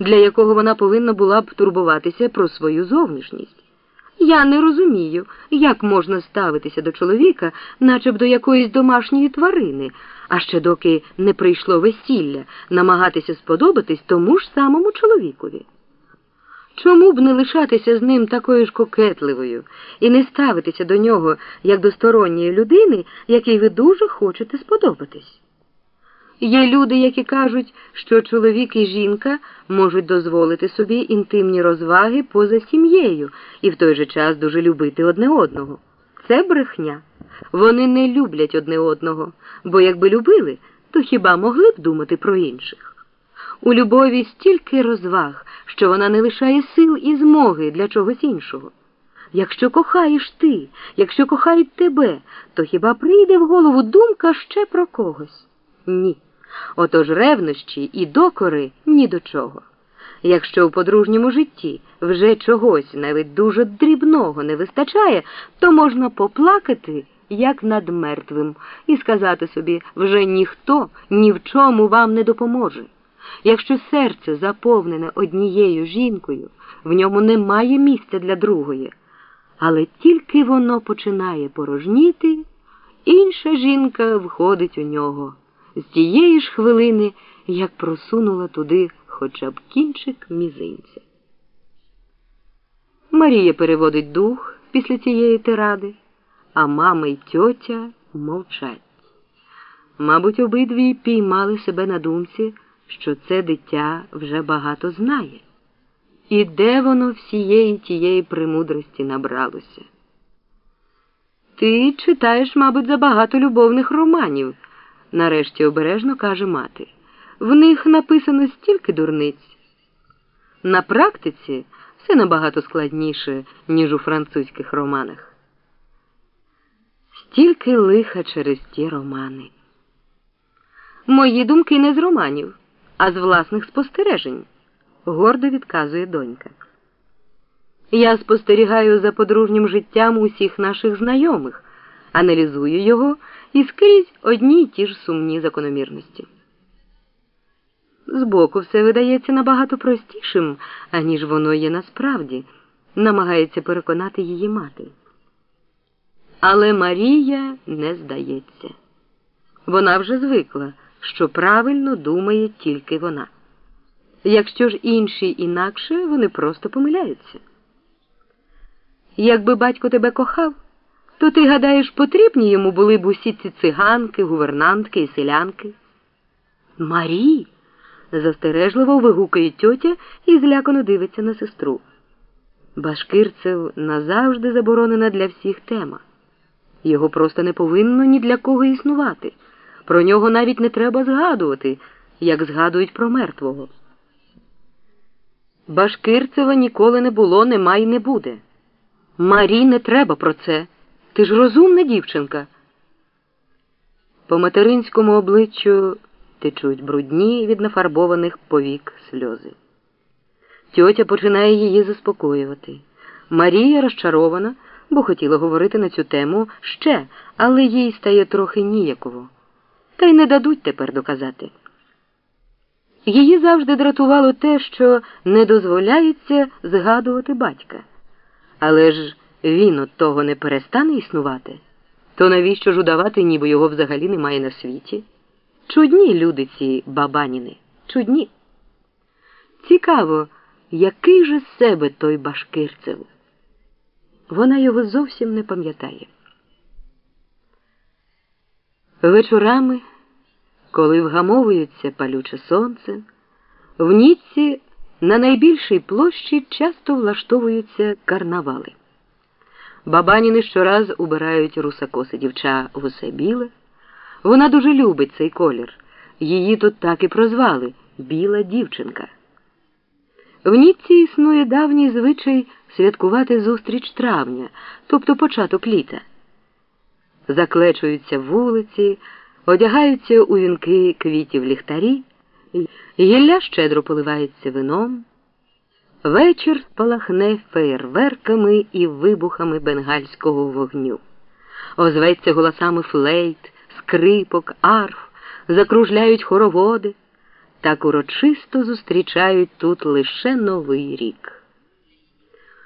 для якого вона повинна була б турбуватися про свою зовнішність. Я не розумію, як можна ставитися до чоловіка, наче б до якоїсь домашньої тварини, а ще доки не прийшло весілля, намагатися сподобатись тому ж самому чоловікові. Чому б не лишатися з ним такою ж кокетливою і не ставитися до нього як до сторонньої людини, якій ви дуже хочете сподобатись? Є люди, які кажуть, що чоловік і жінка можуть дозволити собі інтимні розваги поза сім'єю і в той же час дуже любити одне одного. Це брехня. Вони не люблять одне одного, бо якби любили, то хіба могли б думати про інших? У любові стільки розваг, що вона не лишає сил і змоги для чогось іншого. Якщо кохаєш ти, якщо кохають тебе, то хіба прийде в голову думка ще про когось? Ні. Отож ревнощі і докори ні до чого. Якщо у подружньому житті вже чогось навіть дуже дрібного не вистачає, то можна поплакати, як над мертвим, і сказати собі вже ніхто ні в чому вам не допоможе. Якщо серце заповнене однією жінкою, в ньому немає місця для другої, але тільки воно починає порожніти, інша жінка входить у нього з тієї ж хвилини, як просунула туди хоча б кінчик мізинця. Марія переводить дух після цієї тиради, а мама й тьотя мовчать. Мабуть, обидві піймали себе на думці, що це дитя вже багато знає. І де воно всієї тієї премудрості набралося? Ти читаєш, мабуть, забагато любовних романів нарешті обережно каже мати. В них написано стільки дурниць. На практиці все набагато складніше, ніж у французьких романах. Стільки лиха через ті романи. Мої думки не з романів, а з власних спостережень, гордо відказує донька. Я спостерігаю за подружнім життям усіх наших знайомих, аналізую його і скрізь одні й ті ж сумні закономірності. Збоку все видається набагато простішим, аніж воно є насправді, намагається переконати її мати. Але Марія не здається. Вона вже звикла, що правильно думає тільки вона. Якщо ж інші інакше, вони просто помиляються. Якби батько тебе кохав. То ти гадаєш, потрібні йому були б усі ці циганки, гувернантки і селянки? Марі. застережливо вигукає тьотя і злякано дивиться на сестру. Башкирцев назавжди заборонена для всіх тема. Його просто не повинно ні для кого існувати. Про нього навіть не треба згадувати, як згадують про мертвого. Башкирцева ніколи не було, нема й не буде. Марі не треба про це. Ти ж розумна дівчинка. По материнському обличчю течуть брудні від нафарбованих повік сльози. Тьотя починає її заспокоювати. Марія розчарована, бо хотіла говорити на цю тему ще, але їй стає трохи ніяково. Та й не дадуть тепер доказати. Її завжди дратувало те, що не дозволяється згадувати батька. Але ж він от того не перестане існувати, то навіщо ж удавати, ніби його взагалі немає на світі? Чудні люди ці бабаніни, чудні. Цікаво, який же себе той башкирцев? Вона його зовсім не пам'ятає. Вечорами, коли вгамовується палюче сонце, в Ніцці на найбільшій площі часто влаштовуються карнавали. Бабаніни щораз убирають русакоси дівча в усе біле. Вона дуже любить цей колір. Її тут так і прозвали Біла дівчинка. В Ніцці існує давній звичай святкувати зустріч травня, тобто початок літа. Заклечуються вулиці, одягаються у вінки квітів ліхтарі, гілля щедро поливається вином. Вечір спалахне феєрверками і вибухами бенгальського вогню. Озветься голосами флейт, скрипок, арф, закружляють хороводи. так урочисто зустрічають тут лише Новий рік.